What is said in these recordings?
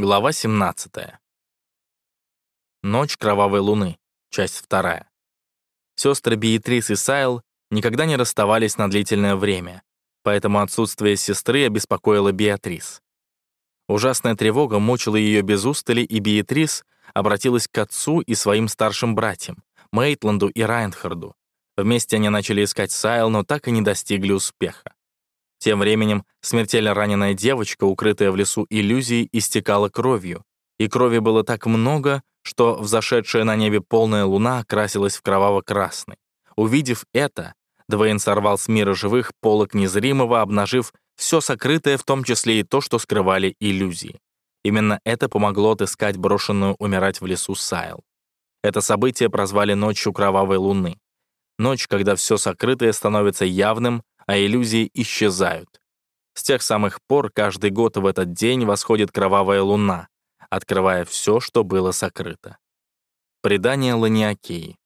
Глава 17. Ночь кровавой луны. Часть вторая. Сестры Беатрис и Сайл никогда не расставались на длительное время, поэтому отсутствие сестры обеспокоило Беатрис. Ужасная тревога мучила ее без устали, и Беатрис обратилась к отцу и своим старшим братьям, Мейтланду и Райнхарду. Вместе они начали искать Сайл, но так и не достигли успеха. Тем временем смертельно раненая девочка, укрытая в лесу иллюзией, истекала кровью. И крови было так много, что взошедшая на небе полная луна окрасилась в кроваво-красный. Увидев это, Двейн сорвал с мира живых полок незримого, обнажив все сокрытое, в том числе и то, что скрывали иллюзии. Именно это помогло отыскать брошенную умирать в лесу Сайл. Это событие прозвали «Ночью кровавой луны». Ночь, когда все сокрытое становится явным, а иллюзии исчезают. С тех самых пор каждый год в этот день восходит кровавая луна, открывая все, что было сокрыто. Предание Ланиакеи.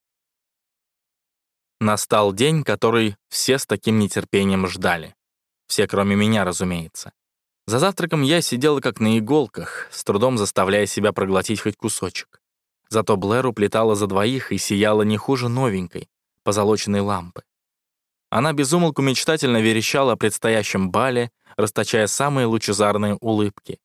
Настал день, который все с таким нетерпением ждали. Все, кроме меня, разумеется. За завтраком я сидела как на иголках, с трудом заставляя себя проглотить хоть кусочек. Зато Блэр уплетала за двоих и сияла не хуже новенькой, позолоченной лампы. Она безумолку мечтательно верещала о предстоящем бале, расточая самые лучезарные улыбки.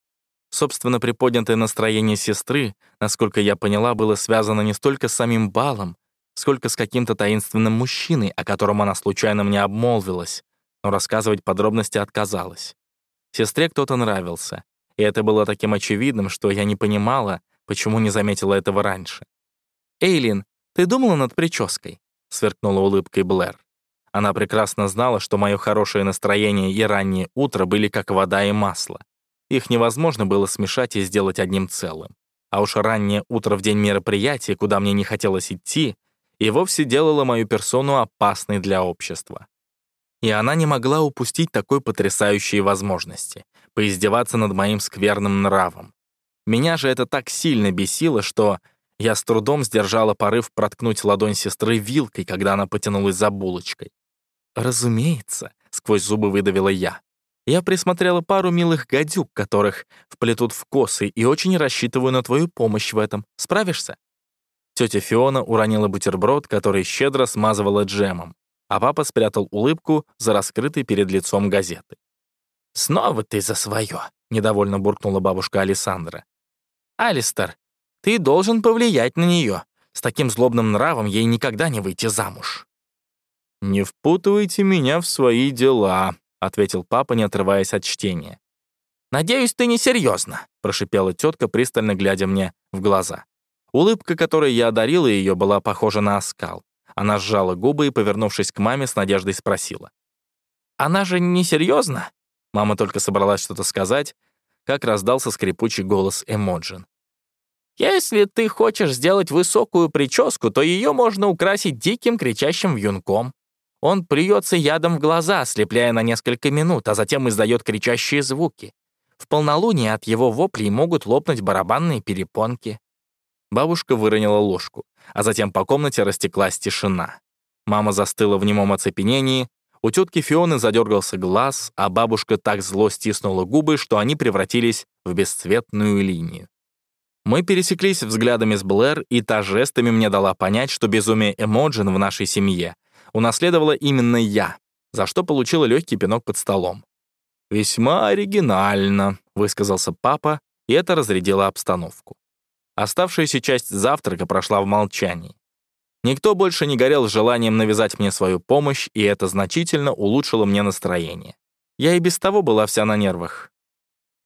Собственно, приподнятое настроение сестры, насколько я поняла, было связано не столько с самим балом, сколько с каким-то таинственным мужчиной, о котором она случайно мне обмолвилась, но рассказывать подробности отказалась. Сестре кто-то нравился, и это было таким очевидным, что я не понимала, почему не заметила этого раньше. «Эйлин, ты думала над прической?» — сверкнула улыбкой Блэр. Она прекрасно знала, что мое хорошее настроение и раннее утро были как вода и масло. Их невозможно было смешать и сделать одним целым. А уж раннее утро в день мероприятия, куда мне не хотелось идти, и вовсе делало мою персону опасной для общества. И она не могла упустить такой потрясающей возможности — поиздеваться над моим скверным нравом. Меня же это так сильно бесило, что я с трудом сдержала порыв проткнуть ладонь сестры вилкой, когда она потянулась за булочкой. «Разумеется», — сквозь зубы выдавила я. «Я присмотрела пару милых гадюк, которых вплетут в косы, и очень рассчитываю на твою помощь в этом. Справишься?» Тетя Фиона уронила бутерброд, который щедро смазывала джемом, а папа спрятал улыбку за раскрытой перед лицом газеты. «Снова ты за свое», — недовольно буркнула бабушка Александра. «Алистер, ты должен повлиять на нее. С таким злобным нравом ей никогда не выйти замуж». «Не впутывайте меня в свои дела», — ответил папа, не отрываясь от чтения. «Надеюсь, ты не серьезно, прошипела тетка, пристально глядя мне в глаза. Улыбка, которой я одарила ее, была похожа на оскал. Она сжала губы и, повернувшись к маме, с надеждой спросила. «Она же не серьезно? Мама только собралась что-то сказать, как раздался скрипучий голос Эмоджин. «Если ты хочешь сделать высокую прическу, то ее можно украсить диким кричащим вьюнком. Он плюется ядом в глаза, ослепляя на несколько минут, а затем издает кричащие звуки. В полнолуние от его воплей могут лопнуть барабанные перепонки. Бабушка выронила ложку, а затем по комнате растеклась тишина. Мама застыла в немом оцепенении, у тетки Фионы задергался глаз, а бабушка так зло стиснула губы, что они превратились в бесцветную линию. Мы пересеклись взглядами с Блэр, и та жестами мне дала понять, что безумие Эмоджин в нашей семье унаследовала именно я, за что получила легкий пинок под столом. «Весьма оригинально», — высказался папа, и это разрядило обстановку. Оставшаяся часть завтрака прошла в молчании. Никто больше не горел желанием навязать мне свою помощь, и это значительно улучшило мне настроение. Я и без того была вся на нервах.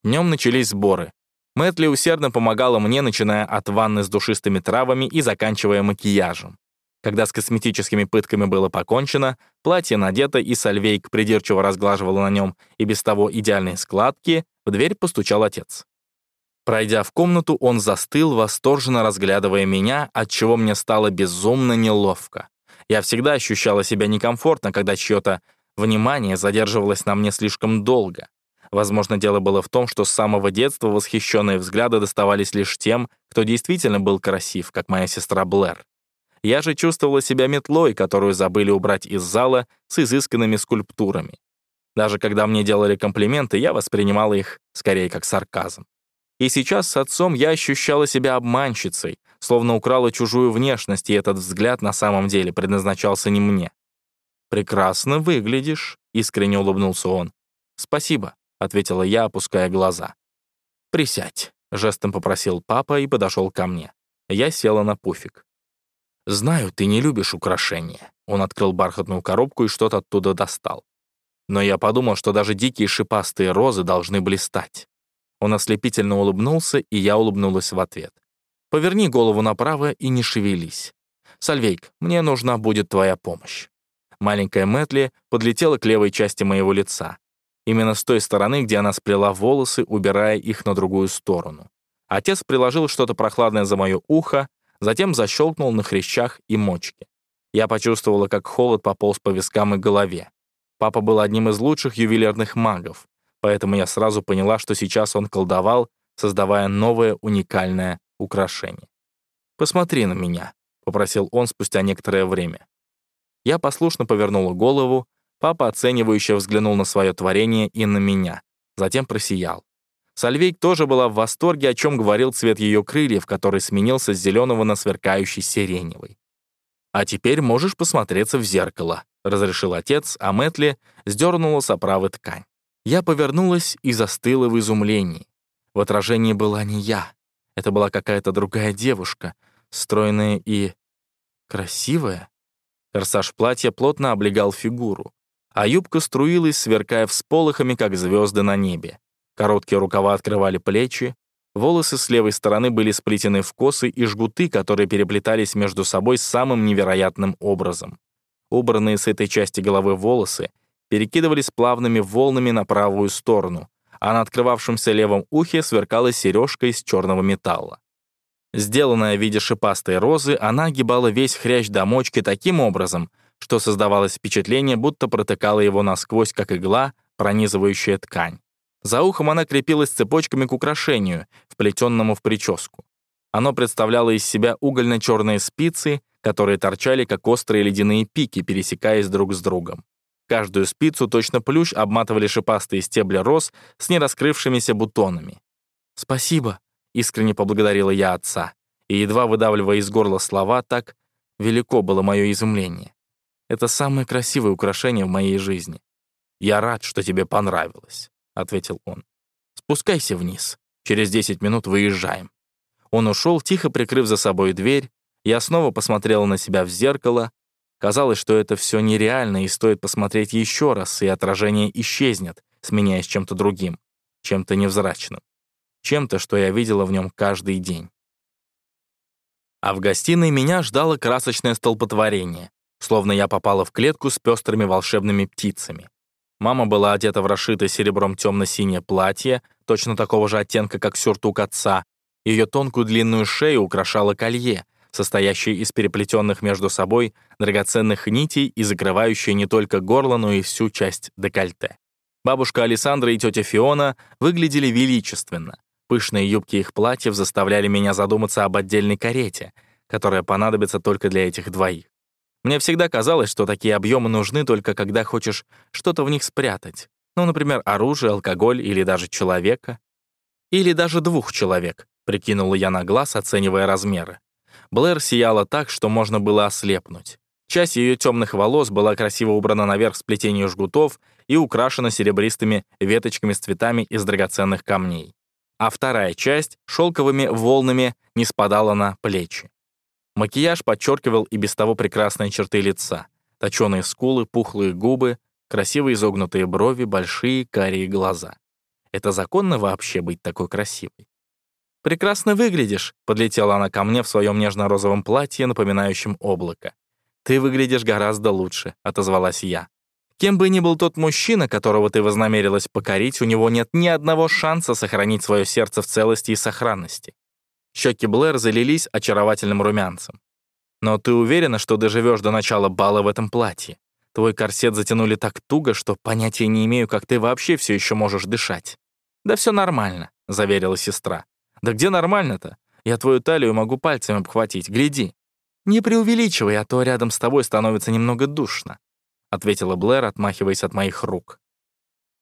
Днем начались сборы. Мэтли усердно помогала мне, начиная от ванны с душистыми травами и заканчивая макияжем. Когда с косметическими пытками было покончено, платье надето, и Сальвейк придирчиво разглаживала на нем и без того идеальные складки, в дверь постучал отец. Пройдя в комнату, он застыл, восторженно разглядывая меня, от чего мне стало безумно неловко. Я всегда ощущала себя некомфортно, когда чье-то внимание задерживалось на мне слишком долго. Возможно, дело было в том, что с самого детства восхищенные взгляды доставались лишь тем, кто действительно был красив, как моя сестра Блэр. Я же чувствовала себя метлой, которую забыли убрать из зала с изысканными скульптурами. Даже когда мне делали комплименты, я воспринимала их скорее как сарказм. И сейчас с отцом я ощущала себя обманщицей, словно украла чужую внешность, и этот взгляд на самом деле предназначался не мне. «Прекрасно выглядишь», — искренне улыбнулся он. «Спасибо», — ответила я, опуская глаза. «Присядь», — жестом попросил папа и подошел ко мне. Я села на пуфик. «Знаю, ты не любишь украшения». Он открыл бархатную коробку и что-то оттуда достал. Но я подумал, что даже дикие шипастые розы должны блистать. Он ослепительно улыбнулся, и я улыбнулась в ответ. «Поверни голову направо и не шевелись. Сальвейк, мне нужна будет твоя помощь». Маленькая Мэтли подлетела к левой части моего лица. Именно с той стороны, где она сплела волосы, убирая их на другую сторону. Отец приложил что-то прохладное за мое ухо, затем защелкнул на хрящах и мочке. Я почувствовала, как холод пополз по вискам и голове. Папа был одним из лучших ювелирных магов, поэтому я сразу поняла, что сейчас он колдовал, создавая новое уникальное украшение. «Посмотри на меня», — попросил он спустя некоторое время. Я послушно повернула голову, папа оценивающе взглянул на свое творение и на меня, затем просиял. Сальвейк тоже была в восторге, о чем говорил цвет ее крыльев, который сменился с зеленого на сверкающий сиреневый. «А теперь можешь посмотреться в зеркало», — разрешил отец, а Мэтли сдернула с оправы ткань. Я повернулась и застыла в изумлении. В отражении была не я. Это была какая-то другая девушка, стройная и... красивая. Корсаж платья плотно облегал фигуру, а юбка струилась, сверкая всполохами, как звезды на небе. Короткие рукава открывали плечи, волосы с левой стороны были сплетены в косы и жгуты, которые переплетались между собой самым невероятным образом. Убранные с этой части головы волосы перекидывались плавными волнами на правую сторону, а на открывавшемся левом ухе сверкала сережка из черного металла. Сделанная в виде шипастой розы, она огибала весь хрящ до мочки таким образом, что создавалось впечатление, будто протыкала его насквозь, как игла, пронизывающая ткань. За ухом она крепилась цепочками к украшению, вплетенному в прическу. Оно представляло из себя угольно-черные спицы, которые торчали, как острые ледяные пики, пересекаясь друг с другом. Каждую спицу точно плющ обматывали шипастые стебли роз с нераскрывшимися бутонами. «Спасибо», Искренне поблагодарила я отца, и, едва выдавливая из горла слова, так велико было мое изумление. Это самое красивое украшение в моей жизни. «Я рад, что тебе понравилось», — ответил он. «Спускайся вниз. Через 10 минут выезжаем». Он ушел, тихо прикрыв за собой дверь. Я снова посмотрела на себя в зеркало. Казалось, что это все нереально, и стоит посмотреть еще раз, и отражение исчезнет, сменяясь чем-то другим, чем-то невзрачным чем-то, что я видела в нем каждый день. А в гостиной меня ждало красочное столпотворение, словно я попала в клетку с пестрыми волшебными птицами. Мама была одета в расшитое серебром темно-синее платье, точно такого же оттенка, как сюртук отца. Ее тонкую длинную шею украшало колье, состоящее из переплетенных между собой драгоценных нитей и закрывающее не только горло, но и всю часть декольте. Бабушка Александра и тетя Фиона выглядели величественно. Пышные юбки их платьев заставляли меня задуматься об отдельной карете, которая понадобится только для этих двоих. Мне всегда казалось, что такие объемы нужны только когда хочешь что-то в них спрятать. Ну, например, оружие, алкоголь или даже человека. Или даже двух человек, прикинула я на глаз, оценивая размеры. Блэр сияла так, что можно было ослепнуть. Часть ее темных волос была красиво убрана наверх сплетению жгутов и украшена серебристыми веточками с цветами из драгоценных камней а вторая часть шелковыми волнами не спадала на плечи. Макияж подчеркивал и без того прекрасные черты лица. Точеные скулы, пухлые губы, красиво изогнутые брови, большие карие глаза. Это законно вообще быть такой красивой? «Прекрасно выглядишь», — подлетела она ко мне в своем нежно-розовом платье, напоминающем облако. «Ты выглядишь гораздо лучше», — отозвалась я. Кем бы ни был тот мужчина, которого ты вознамерилась покорить, у него нет ни одного шанса сохранить свое сердце в целости и сохранности. Щеки Блэр залились очаровательным румянцем. Но ты уверена, что доживешь до начала бала в этом платье? Твой корсет затянули так туго, что понятия не имею, как ты вообще все еще можешь дышать. Да все нормально, заверила сестра. Да где нормально-то? Я твою талию могу пальцами обхватить, гляди. Не преувеличивай, а то рядом с тобой становится немного душно ответила Блэр, отмахиваясь от моих рук.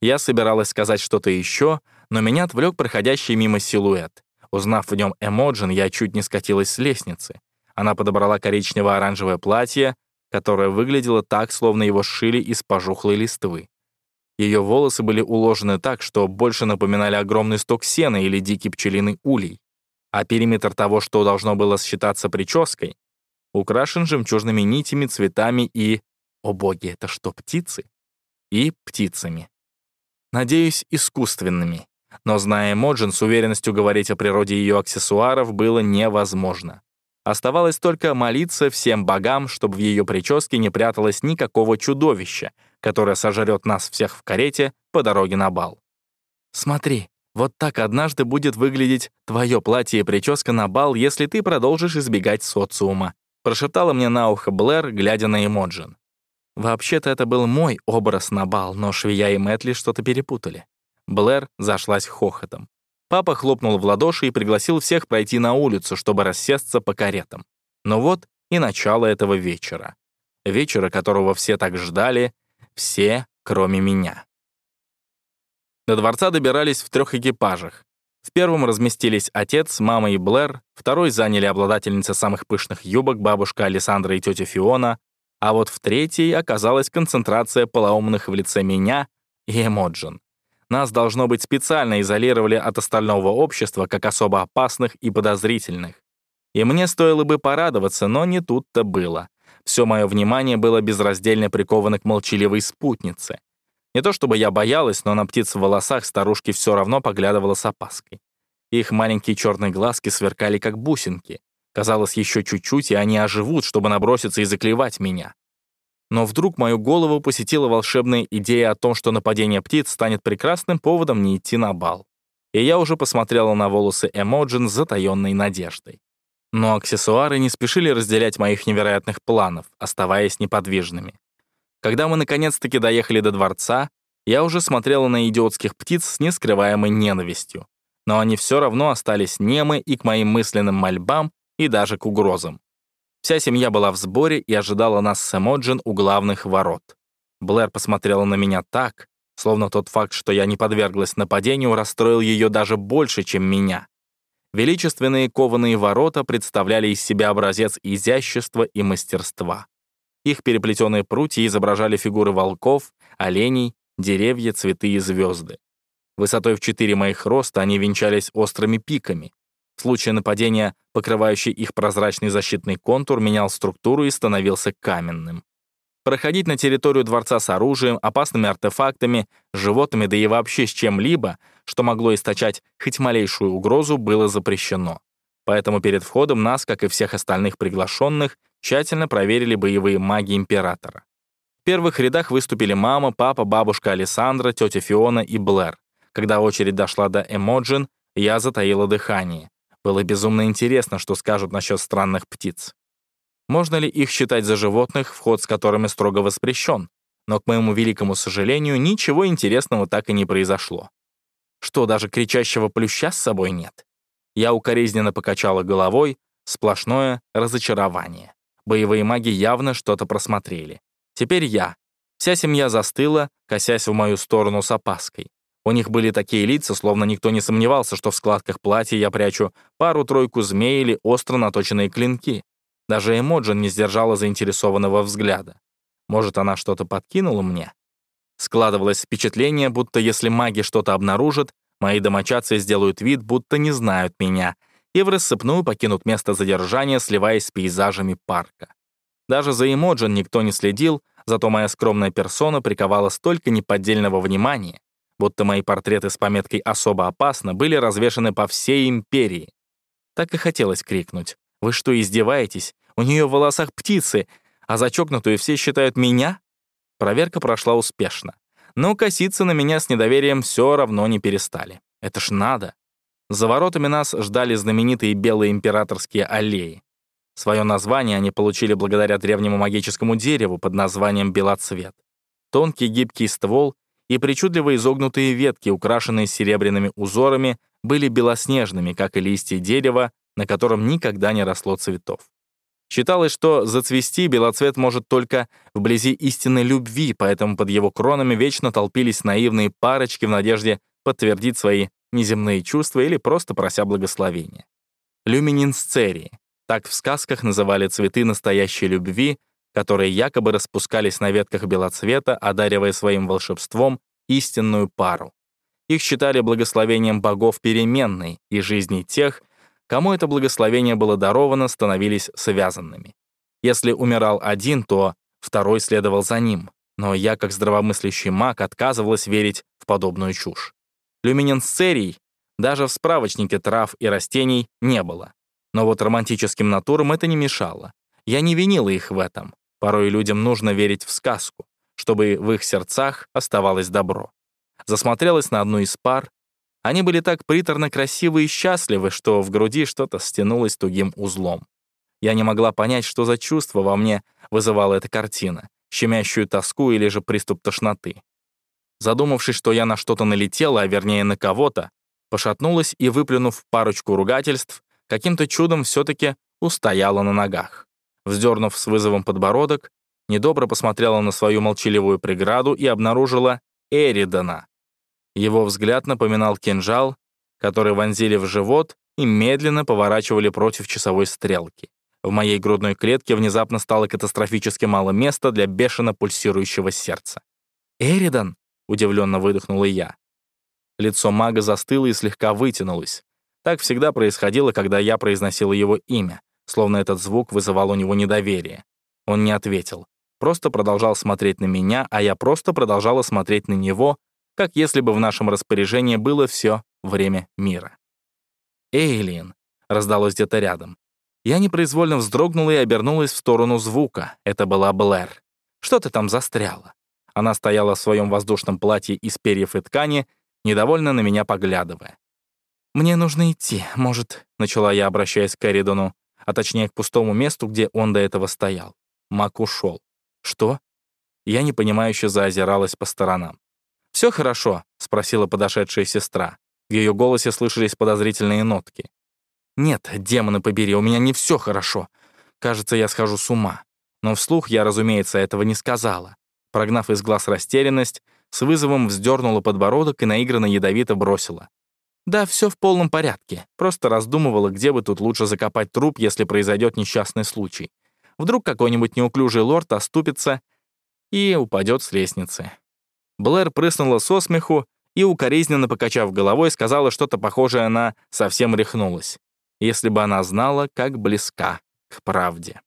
Я собиралась сказать что-то еще, но меня отвлек проходящий мимо силуэт. Узнав в нем Эмоджин, я чуть не скатилась с лестницы. Она подобрала коричнево-оранжевое платье, которое выглядело так, словно его сшили из пожухлой листвы. Ее волосы были уложены так, что больше напоминали огромный сток сена или дикий пчелиный улей. А периметр того, что должно было считаться прической, украшен жемчужными нитями, цветами и... О боги, это что, птицы? И птицами. Надеюсь, искусственными. Но, зная Моджин, с уверенностью говорить о природе ее аксессуаров было невозможно. Оставалось только молиться всем богам, чтобы в ее прическе не пряталось никакого чудовища, которое сожрет нас всех в карете по дороге на бал. «Смотри, вот так однажды будет выглядеть твое платье и прическа на бал, если ты продолжишь избегать социума», прошептала мне на ухо Блэр, глядя на Эмоджин. Вообще-то это был мой образ на бал, но Швея и Мэтли что-то перепутали. Блэр зашлась хохотом. Папа хлопнул в ладоши и пригласил всех пройти на улицу, чтобы рассесться по каретам. Но вот и начало этого вечера. Вечера, которого все так ждали, все, кроме меня. До дворца добирались в трех экипажах. В первом разместились отец, мама и Блэр, второй заняли обладательница самых пышных юбок бабушка Александра и тетя Фиона, а вот в третьей оказалась концентрация полоумных в лице меня и Эмоджин. Нас, должно быть, специально изолировали от остального общества как особо опасных и подозрительных. И мне стоило бы порадоваться, но не тут-то было. Все мое внимание было безраздельно приковано к молчаливой спутнице. Не то чтобы я боялась, но на птиц в волосах старушки все равно поглядывала с опаской. Их маленькие черные глазки сверкали, как бусинки. Казалось, еще чуть-чуть, и они оживут, чтобы наброситься и заклевать меня. Но вдруг мою голову посетила волшебная идея о том, что нападение птиц станет прекрасным поводом не идти на бал. И я уже посмотрела на волосы Эмоджин с затаённой надеждой. Но аксессуары не спешили разделять моих невероятных планов, оставаясь неподвижными. Когда мы наконец-таки доехали до дворца, я уже смотрела на идиотских птиц с нескрываемой ненавистью. Но они все равно остались немы и к моим мысленным мольбам, и даже к угрозам. Вся семья была в сборе и ожидала нас с Эмоджин у главных ворот. Блэр посмотрела на меня так, словно тот факт, что я не подверглась нападению, расстроил ее даже больше, чем меня. Величественные кованые ворота представляли из себя образец изящества и мастерства. Их переплетенные прутья изображали фигуры волков, оленей, деревья, цветы и звезды. Высотой в четыре моих роста они венчались острыми пиками. Случае нападения покрывающий их прозрачный защитный контур менял структуру и становился каменным. Проходить на территорию дворца с оружием, опасными артефактами, животными, да и вообще с чем-либо, что могло источать хоть малейшую угрозу, было запрещено. Поэтому перед входом нас, как и всех остальных приглашенных, тщательно проверили боевые маги Императора. В первых рядах выступили мама, папа, бабушка Александра, тетя Фиона и Блэр. Когда очередь дошла до Эмоджин, я затаила дыхание. Было безумно интересно, что скажут насчет странных птиц. Можно ли их считать за животных, вход с которыми строго воспрещен? Но, к моему великому сожалению, ничего интересного так и не произошло. Что, даже кричащего плюща с собой нет? Я укоризненно покачала головой, сплошное разочарование. Боевые маги явно что-то просмотрели. Теперь я. Вся семья застыла, косясь в мою сторону с опаской. У них были такие лица, словно никто не сомневался, что в складках платья я прячу пару-тройку змей или остро наточенные клинки. Даже Эмоджин не сдержала заинтересованного взгляда. Может, она что-то подкинула мне? Складывалось впечатление, будто если маги что-то обнаружат, мои домочадцы сделают вид, будто не знают меня, и в рассыпную покинут место задержания, сливаясь с пейзажами парка. Даже за Эмоджин никто не следил, зато моя скромная персона приковала столько неподдельного внимания, будто мои портреты с пометкой «Особо опасно» были развешаны по всей империи. Так и хотелось крикнуть. «Вы что, издеваетесь? У нее в волосах птицы, а зачокнутую все считают меня?» Проверка прошла успешно. Но коситься на меня с недоверием все равно не перестали. Это ж надо. За воротами нас ждали знаменитые белые императорские аллеи. Свое название они получили благодаря древнему магическому дереву под названием белоцвет. Тонкий гибкий ствол и причудливо изогнутые ветки, украшенные серебряными узорами, были белоснежными, как и листья дерева, на котором никогда не росло цветов. Считалось, что зацвести белоцвет может только вблизи истинной любви, поэтому под его кронами вечно толпились наивные парочки в надежде подтвердить свои неземные чувства или просто прося благословения. Люмининсцерии — так в сказках называли цветы настоящей любви, которые якобы распускались на ветках белоцвета, одаривая своим волшебством истинную пару. Их считали благословением богов переменной, и жизни тех, кому это благословение было даровано, становились связанными. Если умирал один, то второй следовал за ним, но я, как здравомыслящий маг, отказывалась верить в подобную чушь. Люминенсцерий даже в справочнике трав и растений не было. Но вот романтическим натурам это не мешало. Я не винила их в этом. Порой людям нужно верить в сказку, чтобы в их сердцах оставалось добро. Засмотрелась на одну из пар. Они были так приторно красивы и счастливы, что в груди что-то стянулось тугим узлом. Я не могла понять, что за чувство во мне вызывала эта картина, щемящую тоску или же приступ тошноты. Задумавшись, что я на что-то налетела, а вернее на кого-то, пошатнулась и, выплюнув парочку ругательств, каким-то чудом все-таки устояла на ногах. Вздернув с вызовом подбородок, недобро посмотрела на свою молчаливую преграду и обнаружила Эридана. Его взгляд напоминал кинжал, который вонзили в живот и медленно поворачивали против часовой стрелки. В моей грудной клетке внезапно стало катастрофически мало места для бешено пульсирующего сердца. «Эридан!» — удивленно выдохнула я. Лицо мага застыло и слегка вытянулось. Так всегда происходило, когда я произносила его имя, словно этот звук вызывал у него недоверие. Он не ответил. Просто продолжал смотреть на меня, а я просто продолжала смотреть на него, как если бы в нашем распоряжении было все время мира. «Эйлин!» — раздалось где-то рядом. Я непроизвольно вздрогнула и обернулась в сторону звука. Это была Блэр. «Что ты там застряла?» Она стояла в своем воздушном платье из перьев и ткани, недовольно на меня поглядывая. «Мне нужно идти, может», — начала я, обращаясь к Эридону, а точнее к пустому месту, где он до этого стоял. Мак ушел. «Что?» Я непонимающе заозиралась по сторонам. «Все хорошо?» — спросила подошедшая сестра. В ее голосе слышались подозрительные нотки. «Нет, демоны побери, у меня не все хорошо. Кажется, я схожу с ума». Но вслух я, разумеется, этого не сказала. Прогнав из глаз растерянность, с вызовом вздернула подбородок и наигранно ядовито бросила. «Да, все в полном порядке. Просто раздумывала, где бы тут лучше закопать труп, если произойдет несчастный случай. Вдруг какой-нибудь неуклюжий лорд оступится и упадет с лестницы». Блэр прыснула со смеху и, укоризненно покачав головой, сказала что-то похожее на «совсем рехнулась», если бы она знала, как близка к правде.